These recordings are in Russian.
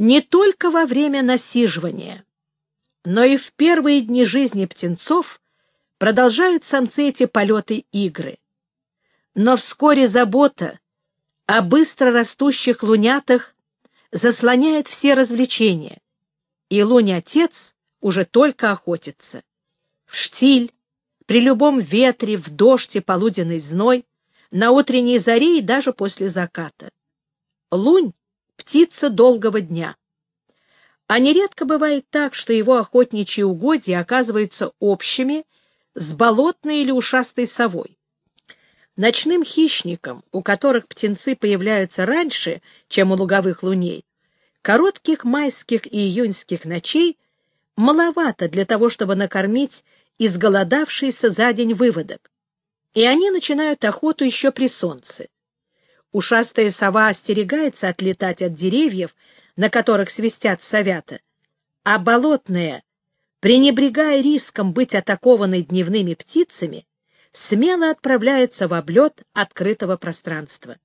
Не только во время насиживания, но и в первые дни жизни птенцов продолжают самцы эти полеты игры. Но вскоре забота о быстро растущих лунятах заслоняет все развлечения, и лунь-отец уже только охотится. В штиль, при любом ветре, в дождь и полуденный зной, на утренней заре и даже после заката. Лунь — птица долгого дня. А нередко бывает так, что его охотничьи угодья оказываются общими с болотной или ушастой совой. Ночным хищникам, у которых птенцы появляются раньше, чем у луговых луней, коротких майских и июньских ночей маловато для того, чтобы накормить изголодавшийся за день выводок, и они начинают охоту еще при солнце. Ушастая сова остерегается отлетать от деревьев, на которых свистят совята, а болотная, пренебрегая риском быть атакованной дневными птицами, смело отправляется в облет открытого пространства.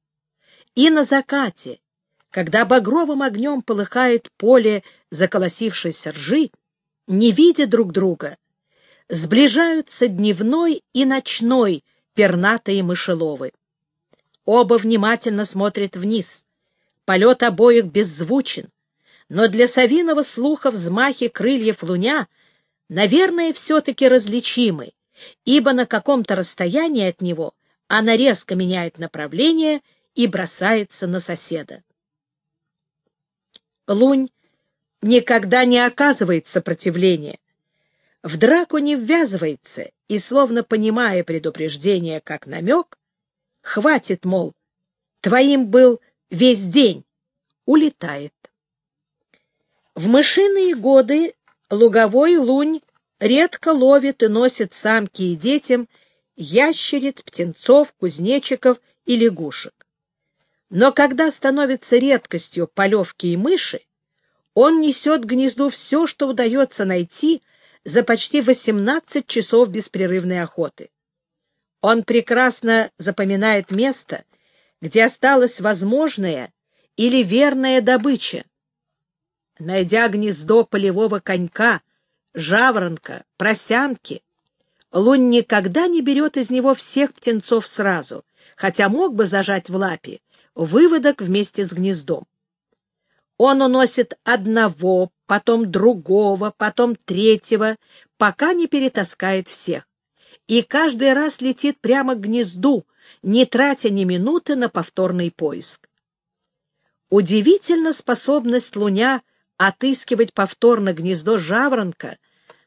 И на закате, когда багровым огнем полыхает поле заколосившейся ржи, не видя друг друга, сближаются дневной и ночной пернатые мышеловы. Оба внимательно смотрят вниз. Полет обоих беззвучен, но для совиного слуха взмахи крыльев луня, наверное, все-таки различимы, ибо на каком-то расстоянии от него она резко меняет направление и бросается на соседа. Лунь никогда не оказывает сопротивления, в драку не ввязывается и, словно понимая предупреждение как намек, хватит, мол, твоим был весь день, улетает. В мышиные годы луговой лунь редко ловит и носит самки и детям ящериц, птенцов, кузнечиков и лягушек. Но когда становится редкостью полевки и мыши, он несет гнезду все, что удается найти за почти 18 часов беспрерывной охоты. Он прекрасно запоминает место, где осталась возможная или верная добыча. Найдя гнездо полевого конька, жаворонка, просянки. Лунь никогда не берет из него всех птенцов сразу, хотя мог бы зажать в лапе выводок вместе с гнездом. Он уносит одного, потом другого, потом третьего, пока не перетаскает всех. И каждый раз летит прямо к гнезду, не тратя ни минуты на повторный поиск. Удивительна способность луня отыскивать повторно гнездо жаворонка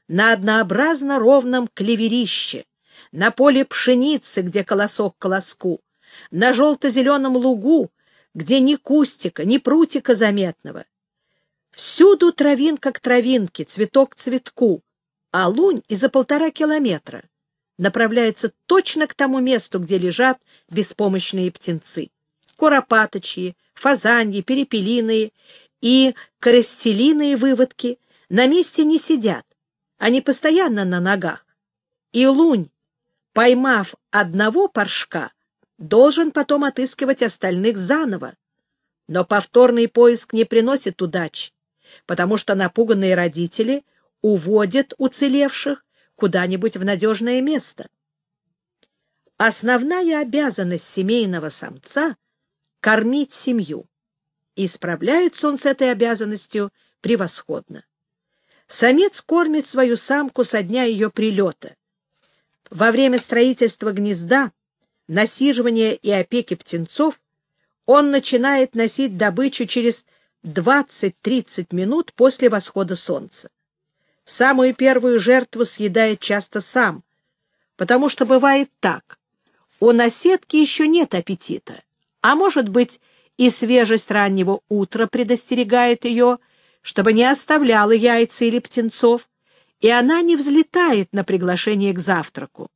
на однообразно ровном клеверище, на поле пшеницы, где колосок к колоску, на желто-зеленом лугу, где ни кустика, ни прутика заметного. Всюду травинка к травинке, цветок к цветку, а лунь и за полтора километра направляется точно к тому месту, где лежат беспомощные птенцы. Куропаточьи, фазаньи, перепелиные и коростелиные выводки на месте не сидят, они постоянно на ногах. И лунь, поймав одного паршка, должен потом отыскивать остальных заново. Но повторный поиск не приносит удачи, потому что напуганные родители уводят уцелевших куда-нибудь в надежное место. Основная обязанность семейного самца — кормить семью, и справляется он с этой обязанностью превосходно. Самец кормит свою самку со дня ее прилета. Во время строительства гнезда, насиживания и опеки птенцов он начинает носить добычу через 20-30 минут после восхода солнца. Самую первую жертву съедает часто сам, потому что бывает так. У наседки еще нет аппетита, а может быть и свежесть раннего утра предостерегает ее чтобы не оставляла яйца или птенцов, и она не взлетает на приглашение к завтраку.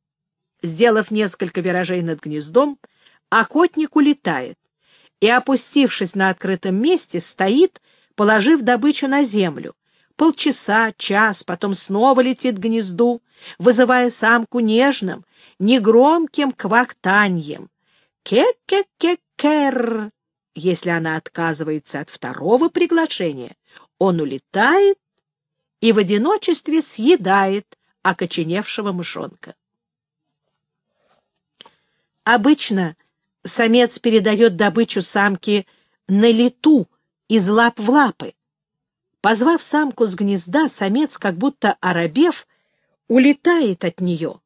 Сделав несколько виражей над гнездом, охотник улетает и, опустившись на открытом месте, стоит, положив добычу на землю. Полчаса, час, потом снова летит к гнезду, вызывая самку нежным, негромким квахтаньем. «Ке-ке-ке-кер!» если она отказывается от второго приглашения, он улетает и в одиночестве съедает окоченевшего мышонка. Обычно самец передает добычу самке на лету из лап в лапы. Позвав самку с гнезда, самец, как будто оробев, улетает от нее,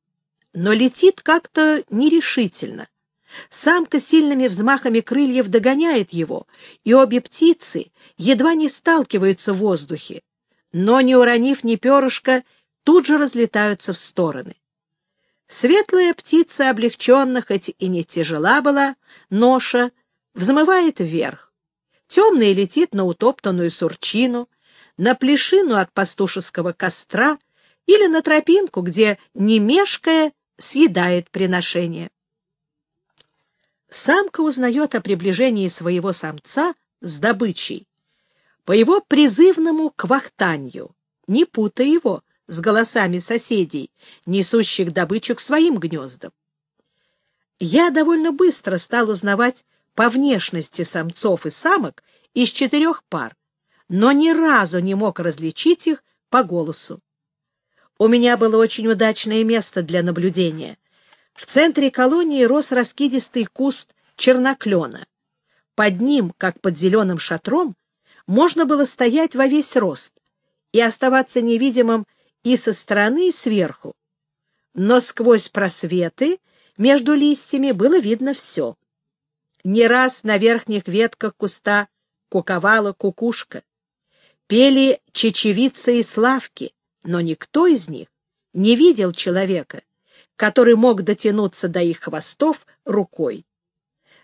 но летит как-то нерешительно. Самка сильными взмахами крыльев догоняет его, и обе птицы едва не сталкиваются в воздухе, но, не уронив ни перышка, тут же разлетаются в стороны. Светлая птица, облегченно, хоть и не тяжела была, ноша, взмывает вверх. Темная летит на утоптанную сурчину, на плешину от пастушеского костра или на тропинку, где, не мешкая, съедает приношение. Самка узнает о приближении своего самца с добычей по его призывному квахтанью, не путая его с голосами соседей, несущих добычу к своим гнездам. Я довольно быстро стал узнавать по внешности самцов и самок из четырех пар, но ни разу не мог различить их по голосу. У меня было очень удачное место для наблюдения. В центре колонии рос раскидистый куст черноклена. Под ним, как под зеленым шатром, можно было стоять во весь рост и оставаться невидимым и со стороны, и сверху. Но сквозь просветы между листьями было видно все. Не раз на верхних ветках куста куковала кукушка. Пели чечевицы и славки, но никто из них не видел человека, который мог дотянуться до их хвостов рукой.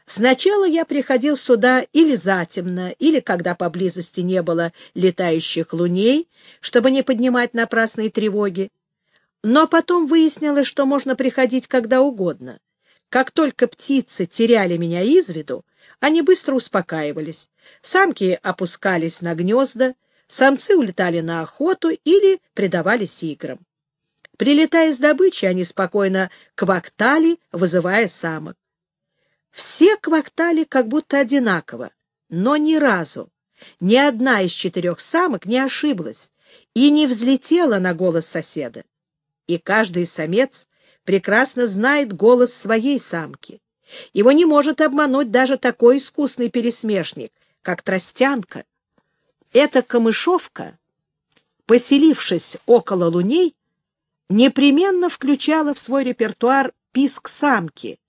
Сначала я приходил сюда или затемно, или когда поблизости не было летающих луней, чтобы не поднимать напрасные тревоги. Но потом выяснилось, что можно приходить когда угодно. Как только птицы теряли меня из виду, они быстро успокаивались. Самки опускались на гнезда, самцы улетали на охоту или предавались играм. Прилетая с добычей, они спокойно квактали, вызывая самок. Все квактали как будто одинаково, но ни разу ни одна из четырех самок не ошиблась и не взлетела на голос соседа. И каждый самец прекрасно знает голос своей самки. Его не может обмануть даже такой искусный пересмешник, как тростянка. Эта камышовка, поселившись около луней, непременно включала в свой репертуар писк самки,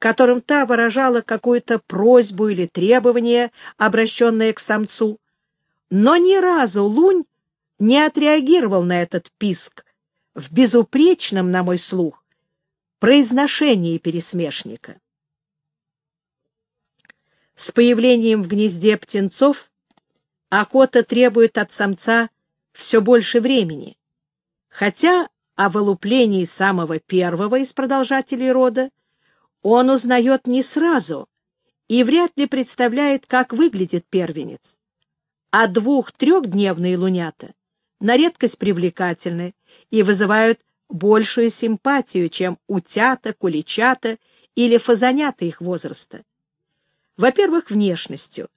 которым та выражала какую-то просьбу или требование, обращенное к самцу. Но ни разу Лунь не отреагировал на этот писк в безупречном, на мой слух, произношении пересмешника. С появлением в гнезде птенцов охота требует от самца все больше времени, хотя о вылуплении самого первого из продолжателей рода он узнает не сразу и вряд ли представляет, как выглядит первенец. А двух-трехдневные лунята на редкость привлекательны и вызывают большую симпатию, чем утята, куличата или фазанята их возраста. Во-первых, внешностью.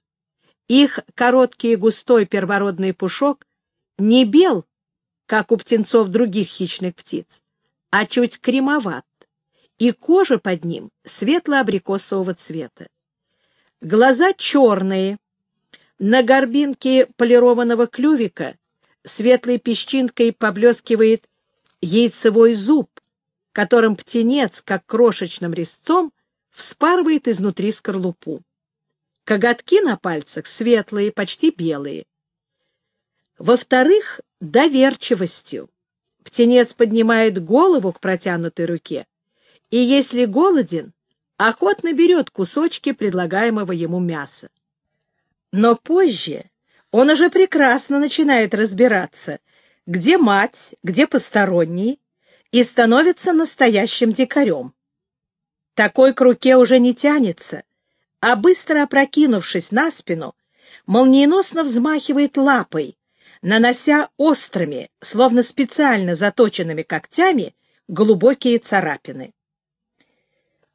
Их короткий и густой первородный пушок не бел, как у птенцов других хищных птиц, а чуть кремоват и кожа под ним светло-абрикосового цвета. Глаза черные, на горбинке полированного клювика светлой песчинкой поблескивает яйцевой зуб, которым птенец, как крошечным резцом, вспарывает изнутри скорлупу. Коготки на пальцах светлые, почти белые. Во-вторых, доверчивостью. Птенец поднимает голову к протянутой руке и, если голоден, охотно берет кусочки предлагаемого ему мяса. Но позже он уже прекрасно начинает разбираться, где мать, где посторонний, и становится настоящим дикарем. Такой к руке уже не тянется, а быстро опрокинувшись на спину, молниеносно взмахивает лапой, нанося острыми, словно специально заточенными когтями, глубокие царапины.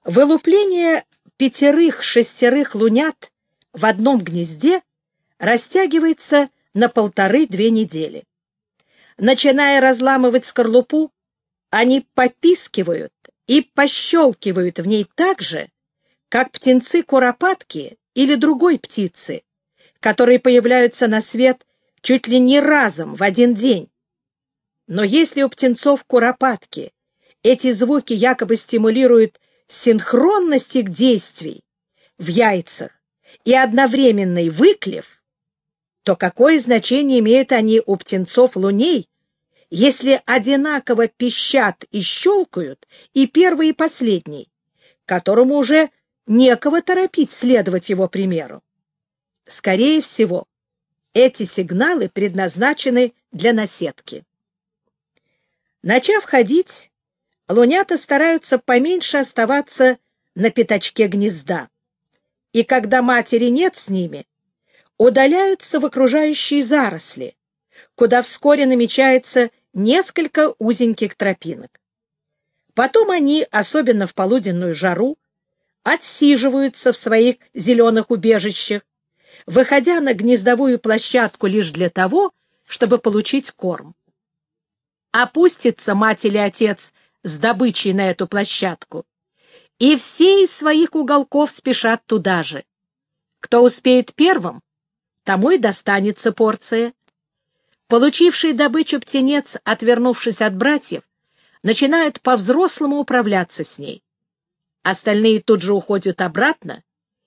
Вылупление пятерых-шестерых лунят в одном гнезде растягивается на полторы-две недели. Начиная разламывать скорлупу, они попискивают и пощелкивают в ней так же, как птенцы-куропатки или другой птицы, которые появляются на свет чуть ли не разом в один день. Но если у птенцов куропатки эти звуки якобы стимулируют синхронность их действий в яйцах и одновременный выклев, то какое значение имеют они у птенцов луней, если одинаково пищат и щелкают и первый, и последний, которому уже некого торопить следовать его примеру? Скорее всего, эти сигналы предназначены для наседки. Начав ходить, лунята стараются поменьше оставаться на пятачке гнезда, и когда матери нет с ними, удаляются в окружающие заросли, куда вскоре намечается несколько узеньких тропинок. Потом они, особенно в полуденную жару, отсиживаются в своих зеленых убежищах, выходя на гнездовую площадку лишь для того, чтобы получить корм. Опустится мать или отец с добычей на эту площадку, и все из своих уголков спешат туда же. Кто успеет первым, тому и достанется порция. Получивший добычу птенец, отвернувшись от братьев, начинает по-взрослому управляться с ней. Остальные тут же уходят обратно,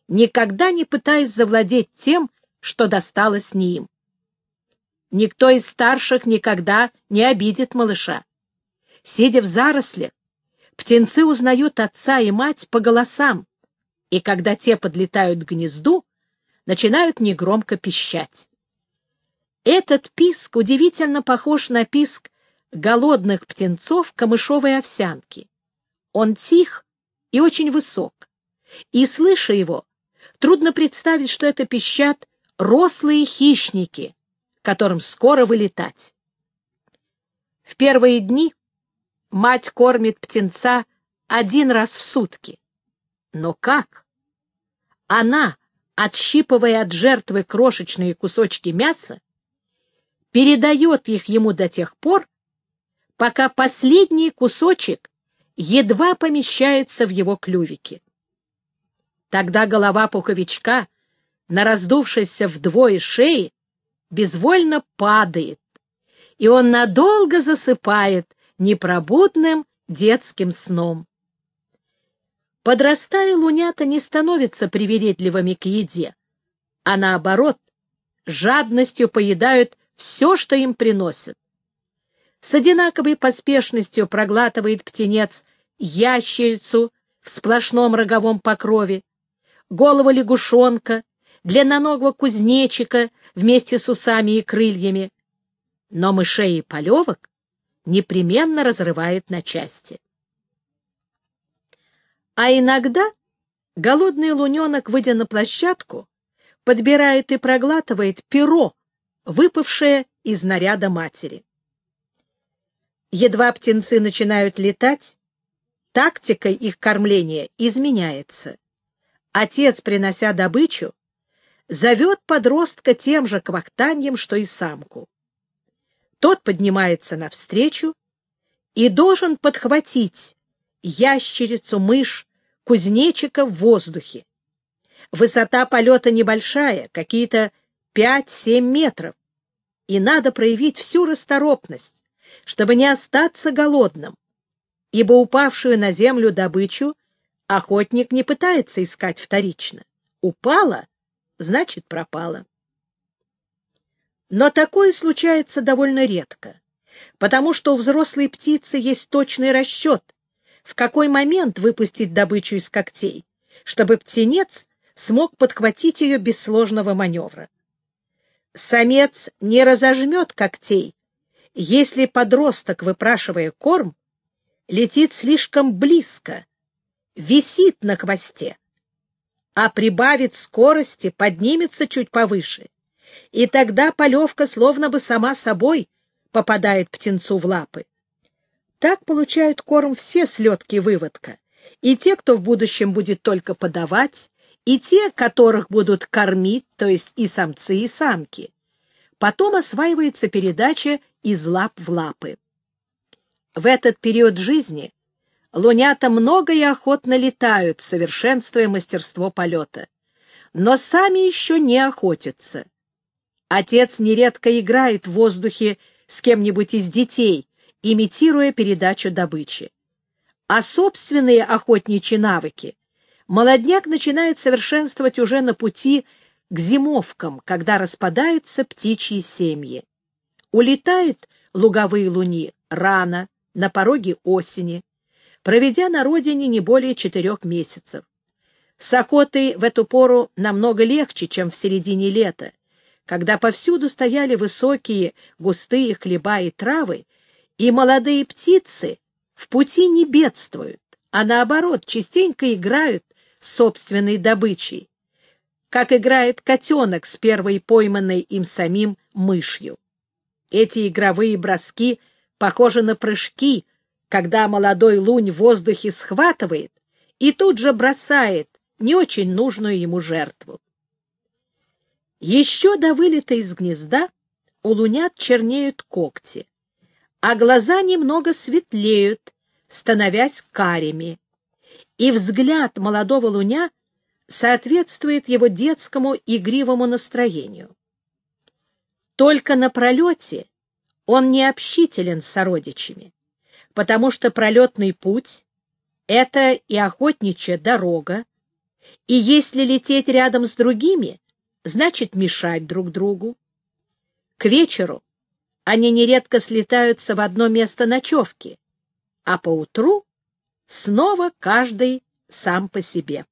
никогда не пытаясь завладеть тем, что досталось не им. Никто из старших никогда не обидит малыша. Сидя в зарослях, птенцы узнают отца и мать по голосам, и когда те подлетают к гнезду, начинают негромко пищать. Этот писк удивительно похож на писк голодных птенцов камышовой овсянки. Он тих и очень высок, и, слыша его, Трудно представить, что это пищат рослые хищники, которым скоро вылетать. В первые дни мать кормит птенца один раз в сутки. Но как? Она, отщипывая от жертвы крошечные кусочки мяса, передает их ему до тех пор, пока последний кусочек едва помещается в его клювике. Тогда голова пуховичка, на раздувшейся вдвое шеи, безвольно падает, и он надолго засыпает непробудным детским сном. Подрастая, лунята не становятся привередливыми к еде, а наоборот, жадностью поедают все, что им приносят. С одинаковой поспешностью проглатывает птенец ящерицу в сплошном роговом покрове, голову лягушонка, длинноногого кузнечика вместе с усами и крыльями. Но мышей и полевок непременно разрывает на части. А иногда голодный луненок, выйдя на площадку, подбирает и проглатывает перо, выпавшее из наряда матери. Едва птенцы начинают летать, тактика их кормления изменяется. Отец, принося добычу, зовет подростка тем же квахтаньем, что и самку. Тот поднимается навстречу и должен подхватить ящерицу, мышь, кузнечика в воздухе. Высота полета небольшая, какие-то 5-7 метров, и надо проявить всю расторопность, чтобы не остаться голодным, ибо упавшую на землю добычу Охотник не пытается искать вторично. Упала, значит, пропала. Но такое случается довольно редко, потому что у взрослой птицы есть точный расчет, в какой момент выпустить добычу из когтей, чтобы птенец смог подхватить ее без сложного маневра. Самец не разожмет когтей, если подросток, выпрашивая корм, летит слишком близко, висит на хвосте, а прибавит скорости, поднимется чуть повыше, и тогда полевка словно бы сама собой попадает птенцу в лапы. Так получают корм все слетки выводка, и те, кто в будущем будет только подавать и те, которых будут кормить, то есть и самцы, и самки. Потом осваивается передача из лап в лапы. В этот период жизни лунята много и охотно летают, совершенствуя мастерство полета. Но сами еще не охотятся. Отец нередко играет в воздухе с кем-нибудь из детей, имитируя передачу добычи. А собственные охотничьи навыки молодняк начинает совершенствовать уже на пути к зимовкам, когда распадаются птичьи семьи. Улетают луговые луни рано, на пороге осени, проведя на родине не более четырех месяцев. С охотой в эту пору намного легче, чем в середине лета, когда повсюду стояли высокие густые хлеба и травы, и молодые птицы в пути не бедствуют, а наоборот частенько играют с собственной добычей, как играет котенок с первой пойманной им самим мышью. Эти игровые броски похожи на прыжки, когда молодой лунь в воздухе схватывает и тут же бросает не очень нужную ему жертву. Еще до вылета из гнезда у лунят чернеют когти, а глаза немного светлеют, становясь карими, и взгляд молодого луня соответствует его детскому игривому настроению. Только на пролете он не общителен с сородичами, потому что пролетный путь — это и охотничья дорога, и если лететь рядом с другими, значит мешать друг другу. К вечеру они нередко слетаются в одно место ночевки, а поутру снова каждый сам по себе.